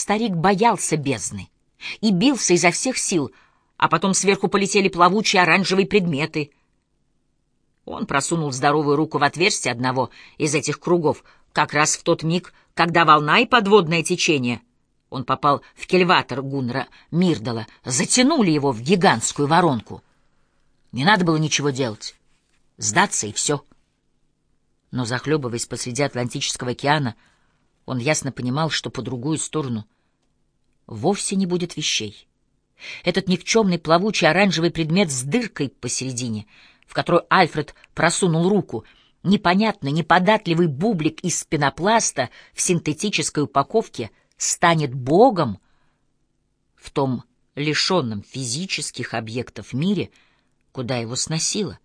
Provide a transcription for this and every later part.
Старик боялся бездны и бился изо всех сил, а потом сверху полетели плавучие оранжевые предметы. Он просунул здоровую руку в отверстие одного из этих кругов, как раз в тот миг, когда волна и подводное течение — он попал в кельватор Гуннера Мирдала, затянули его в гигантскую воронку. Не надо было ничего делать. Сдаться и все. Но, захлебываясь посреди Атлантического океана, он ясно понимал, что по другую сторону вовсе не будет вещей. Этот никчемный плавучий оранжевый предмет с дыркой посередине, в которую Альфред просунул руку, непонятный, неподатливый бублик из пенопласта в синтетической упаковке — станет Богом в том лишенном физических объектов мире, куда его сносило.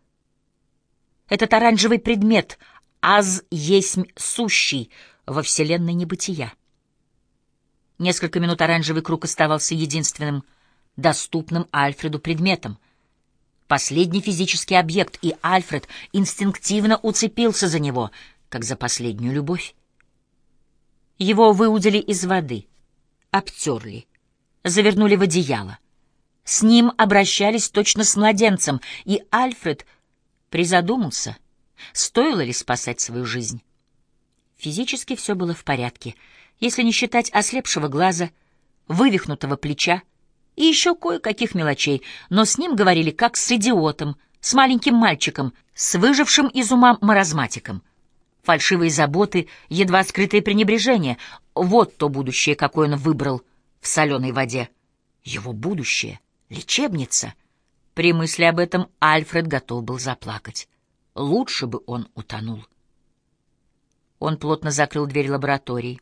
Этот оранжевый предмет аз есть сущий во вселенной небытия. Несколько минут оранжевый круг оставался единственным доступным Альфреду предметом. Последний физический объект, и Альфред инстинктивно уцепился за него, как за последнюю любовь. Его выудили из воды, обтерли, завернули в одеяло. С ним обращались точно с младенцем, и Альфред призадумался, стоило ли спасать свою жизнь. Физически все было в порядке, если не считать ослепшего глаза, вывихнутого плеча и еще кое-каких мелочей, но с ним говорили как с идиотом, с маленьким мальчиком, с выжившим из ума маразматиком — фальшивые заботы, едва скрытое пренебрежение. Вот то будущее, какое он выбрал в соленой воде. Его будущее — лечебница. При мысли об этом Альфред готов был заплакать. Лучше бы он утонул. Он плотно закрыл дверь лаборатории.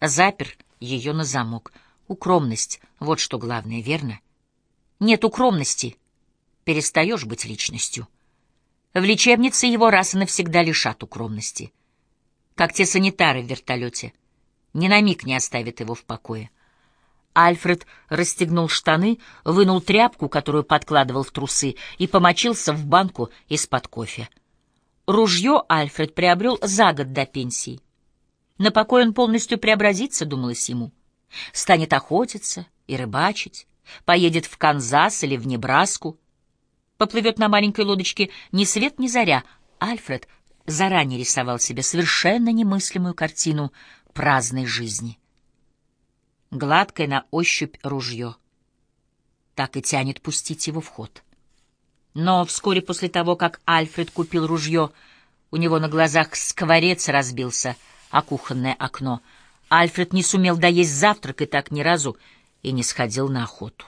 Запер ее на замок. Укромность — вот что главное, верно? Нет укромности. Перестаешь быть личностью. В лечебнице его раз и навсегда лишат укромности. Как те санитары в вертолете. Ни на миг не оставят его в покое. Альфред расстегнул штаны, вынул тряпку, которую подкладывал в трусы, и помочился в банку из-под кофе. Ружье Альфред приобрел за год до пенсии. На покой он полностью преобразится, думалось ему. Станет охотиться и рыбачить, поедет в Канзас или в Небраску — поплывет на маленькой лодочке ни свет ни заря. Альфред заранее рисовал себе совершенно немыслимую картину праздной жизни. Гладкое на ощупь ружье. Так и тянет пустить его в ход. Но вскоре после того, как Альфред купил ружье, у него на глазах скворец разбился о кухонное окно. Альфред не сумел доесть завтрак и так ни разу и не сходил на охоту.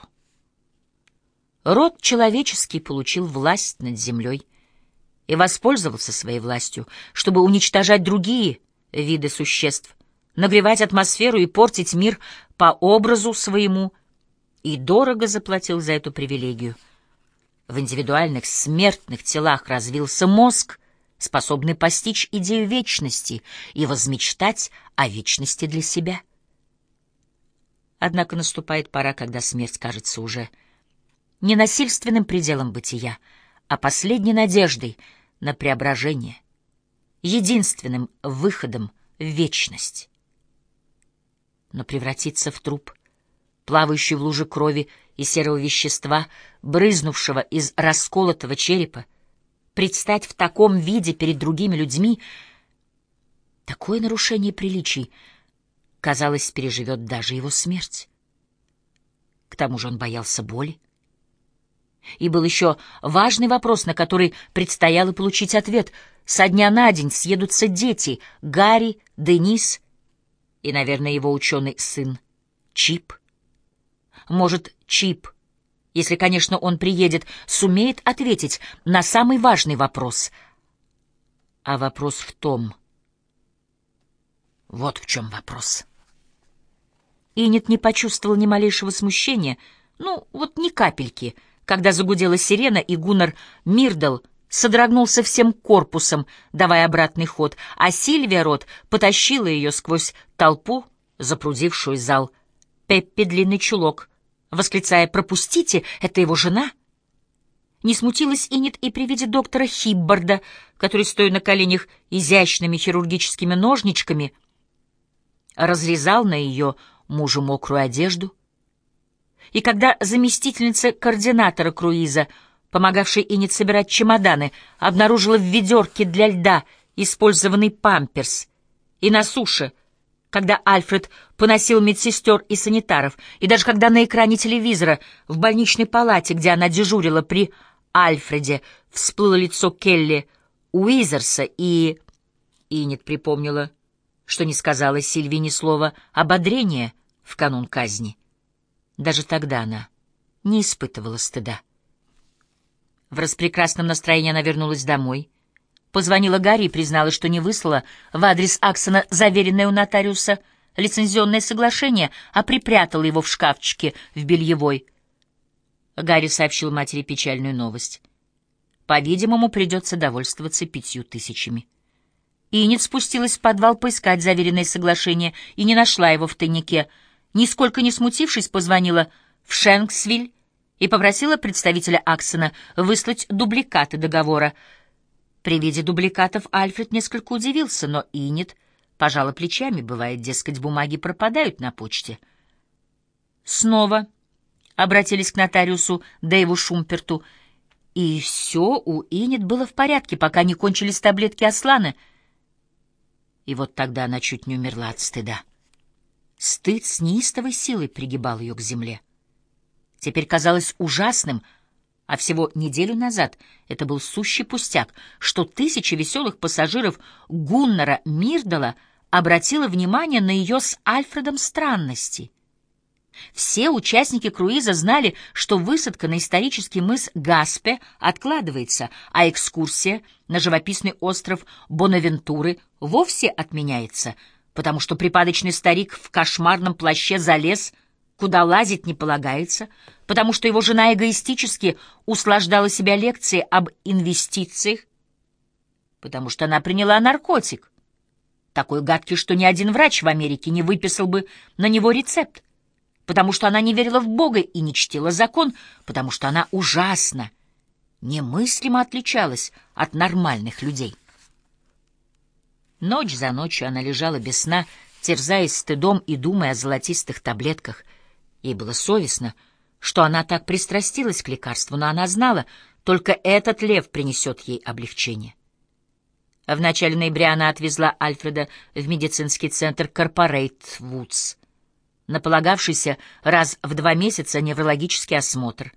Род человеческий получил власть над землей и воспользовался своей властью, чтобы уничтожать другие виды существ, нагревать атмосферу и портить мир по образу своему, и дорого заплатил за эту привилегию. В индивидуальных смертных телах развился мозг, способный постичь идею вечности и возмечтать о вечности для себя. Однако наступает пора, когда смерть кажется уже не насильственным пределом бытия, а последней надеждой на преображение, единственным выходом в вечность. Но превратиться в труп, плавающий в луже крови и серого вещества, брызнувшего из расколотого черепа, предстать в таком виде перед другими людьми, такое нарушение приличий, казалось, переживет даже его смерть. К тому же он боялся боли, и был еще важный вопрос, на который предстояло получить ответ. Со дня на день съедутся дети — Гарри, Денис и, наверное, его ученый сын Чип. Может, Чип, если, конечно, он приедет, сумеет ответить на самый важный вопрос. А вопрос в том... Вот в чем вопрос. Инет не почувствовал ни малейшего смущения, ну, вот ни капельки — когда загудела сирена, и Гуннар Мирдл содрогнулся всем корпусом, давая обратный ход, а Сильвия Рот потащила ее сквозь толпу, запрудившую зал. Пеппи длинный чулок, восклицая «Пропустите, это его жена!» Не смутилась Инет и при виде доктора Хиббарда, который, стоя на коленях изящными хирургическими ножничками, разрезал на ее мужу мокрую одежду. И когда заместительница координатора круиза, помогавшая Инет собирать чемоданы, обнаружила в ведерке для льда использованный памперс, и на суше, когда Альфред поносил медсестер и санитаров, и даже когда на экране телевизора в больничной палате, где она дежурила при Альфреде, всплыло лицо Келли Уизерса, и... Инет припомнила, что не сказала Сильви ни слова ободрения в канун казни. Даже тогда она не испытывала стыда. В распрекрасном настроении она вернулась домой. Позвонила Гарри и призналась, что не выслала в адрес Аксона заверенное у нотариуса лицензионное соглашение, а припрятала его в шкафчике в бельевой. Гарри сообщил матери печальную новость. По-видимому, придется довольствоваться пятью тысячами. Инет спустилась в подвал поискать заверенное соглашение и не нашла его в тайнике. Нисколько не смутившись, позвонила в Шенксвиль и попросила представителя Аксона выслать дубликаты договора. При виде дубликатов Альфред несколько удивился, но Инет пожала плечами. Бывает, дескать, бумаги пропадают на почте. Снова обратились к нотариусу Дэйву Шумперту, и все у Инет было в порядке, пока не кончились таблетки Аслана — и вот тогда она чуть не умерла от стыда. Стыд с неистовой силой пригибал ее к земле. Теперь казалось ужасным, а всего неделю назад это был сущий пустяк, что тысячи веселых пассажиров Гуннера Мирдала обратила внимание на ее с Альфредом странности — все участники круиза знали, что высадка на исторический мыс Гаспе откладывается, а экскурсия на живописный остров Бонавентуры вовсе отменяется, потому что припадочный старик в кошмарном плаще залез, куда лазить не полагается, потому что его жена эгоистически услаждала себя лекцией об инвестициях, потому что она приняла наркотик, такой гадкий, что ни один врач в Америке не выписал бы на него рецепт потому что она не верила в Бога и не чтила закон, потому что она ужасно, немыслимо отличалась от нормальных людей. Ночь за ночью она лежала без сна, терзаясь стыдом и думая о золотистых таблетках. Ей было совестно, что она так пристрастилась к лекарству, но она знала, только этот лев принесет ей облегчение. В начале ноября она отвезла Альфреда в медицинский центр «Корпорейт Вудс», на полагавшийся раз в два месяца неврологический осмотр.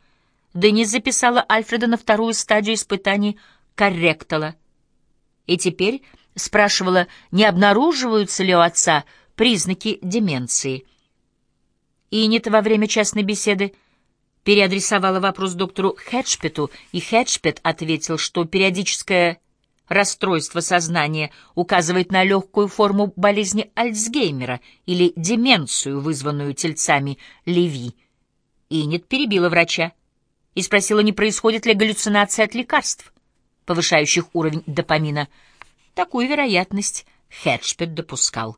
Денис записала Альфреда на вторую стадию испытаний корректала. И теперь спрашивала, не обнаруживаются ли у отца признаки деменции. Инет во время частной беседы переадресовала вопрос доктору Хеджпету, и Хеджпет ответил, что периодическое Расстройство сознания указывает на легкую форму болезни Альцгеймера или деменцию, вызванную тельцами Леви. Инет перебила врача и спросила, не происходит ли галлюцинация от лекарств, повышающих уровень допамина. Такую вероятность Хеджпет допускал.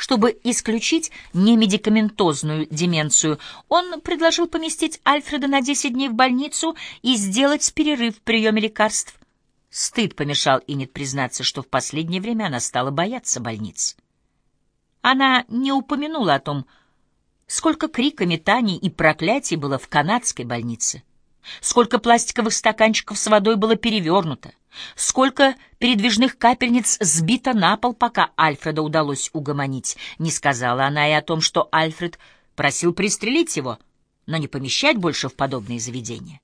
Чтобы исключить немедикаментозную деменцию, он предложил поместить Альфреда на 10 дней в больницу и сделать перерыв в приеме лекарств. Стыд помешал Инет признаться, что в последнее время она стала бояться больниц. Она не упомянула о том, сколько крика, метаний и проклятий было в канадской больнице, сколько пластиковых стаканчиков с водой было перевернуто, сколько передвижных капельниц сбито на пол, пока Альфреда удалось угомонить. Не сказала она и о том, что Альфред просил пристрелить его, но не помещать больше в подобные заведения.